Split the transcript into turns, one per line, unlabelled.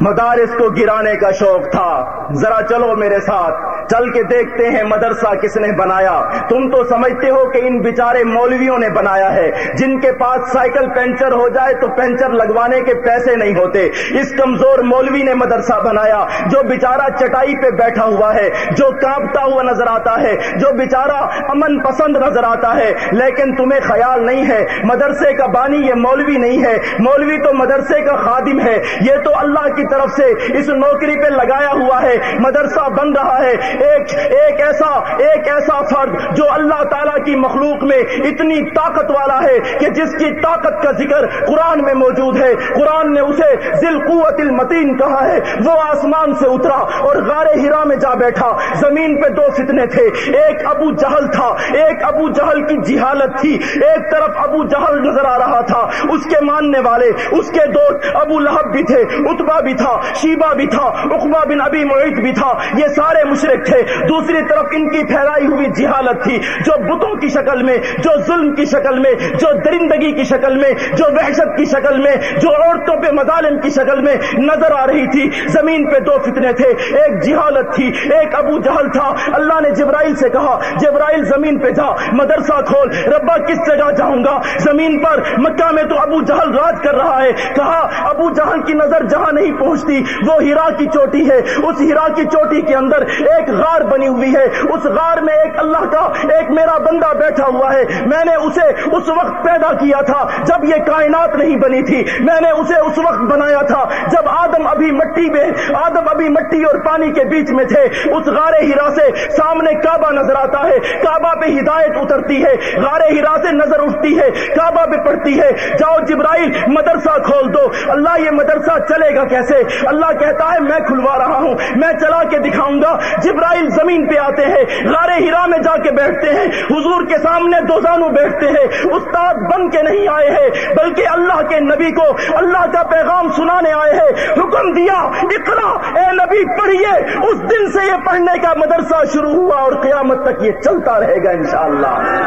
مدارس کو گرانے کا شوق تھا۔ ذرا چلو میرے ساتھ۔ چل کے دیکھتے ہیں مدرسہ کس نے بنایا۔ تم تو سمجھتے ہو کہ ان بیچارے مولویوں نے بنایا ہے۔ جن کے پاس سائیکل پینچر ہو جائے تو پینچر لگوانے کے پیسے نہیں ہوتے۔ اس کمزور مولوی نے مدرسہ بنایا۔ جو بیچارہ چٹائی پہ بیٹھا ہوا ہے، جو کانپتا ہوا نظر آتا ہے، جو بیچارہ امن پسند نظر آتا ہے۔ لیکن تمہیں خیال نہیں ہے، مدرسے کا بانی یہ مولوی نہیں ہے۔ مولوی تو مدرسے کا خادم ہے۔ یہ تو اللہ کی طرف سے اس نوکری پہ لگایا ہوا ہے۔ مدرسہ بن رہا ہے۔ ایک ایک ایسا ایک ایسا فرد جو اللہ تعالیٰ کی مخلوق میں اتنی طاقت والا ہے کہ جس کی طاقت کا ذکر قرآن میں موجود ہے۔ قرآن نے اسے ذل قوت المتین کہا ہے۔ وہ آسمان سے اترا اور غار ہرا میں جا بیٹھا۔ زمین پہ دو فتنے تھے۔ ایک ابو جہل تھا۔ ایک ابو جہل کی جہالت تھی۔ ایک طرف ابو جہل نظر آ رہا تھا۔ اس کے ماننے والے، اس کے دوست ابو لہب بھی تھے اتبا بھی تھا شیبا بھی تھا اقبا بن ابی معیت بھی تھا۔ یہ سارے مشرق تھے۔ دوسری طرف ان کی پھیلائی ہوئی جہالت تھی، جو بتوں کی شکل میں، جو ظلم کی شکل میں، جو درندگی کی شکل میں، جو وحشت کی شکل میں، جو عورتوں پہ مظالم کی شکل میں نظر آ رہی تھی۔ زمین پہ دو فتنے تھے، ایک جہالت تھی، ایک ابو جہل تھا۔ اللہ نے جبرائیل سے کہا، جبرائیل زمین پہ جا، مدرسہ کھول، ربا کس جگہ جاؤں گا؟ زمین پر، مکہ میں تو ابو جہل راج کر رہا ہے۔ کہا، ابو جہل کی نظر جہاں نہیں پہنچتی، وہ ہیرا کی چوٹی ہے۔ اس ہیرا کی چوٹی کے اندر ایک غار بنی ہوئی ہے۔ اس غار میں ایک اللہ کا ایک میرا بندہ بیٹھا ہوا ہے۔ میں نے اسے اس وقت پیدا کیا تھا جب یہ کائنات نہیں بنی تھی۔ میں نے اسے اس وقت بنایا تھا جب آدم ابھی مٹی میں، آدم ابھی مٹی اور پانی کے بیچ میں تھے۔ اس غار ہیرا سے سامنے کعبہ نظر آتا ہے۔ کعبہ پہ ہدایت اترتی ہے۔ غار ہیرا سے نظر اٹھتی ہے۔ کعبہ پہ پڑتی ہے۔ جاؤ جبرائیل، مدرسہ کھول دو۔ اللہ یہ مدرسہ چلے گا کیسے؟ اللہ کہتا ہے، میں کھلوا رہا ہوں۔ میں چلا کے دکھاؤں گا۔ جب جبرائیل زمین پہ آتے ہیں، غار ہیرا میں جا کے بیٹھتے ہیں، حضور کے سامنے دو زانو بیٹھتے ہیں، استاد بن کے نہیں آئے ہیں، بلکہ اللہ کے نبی کو اللہ کا پیغام سنانے آئے ہیں۔ حکم دیا، اقرا، اے نبی پڑھیے۔ اس دن سے یہ پڑھنے کا مدرسہ شروع ہوا اور قیامت تک یہ چلتا رہے گا انشاءاللہ۔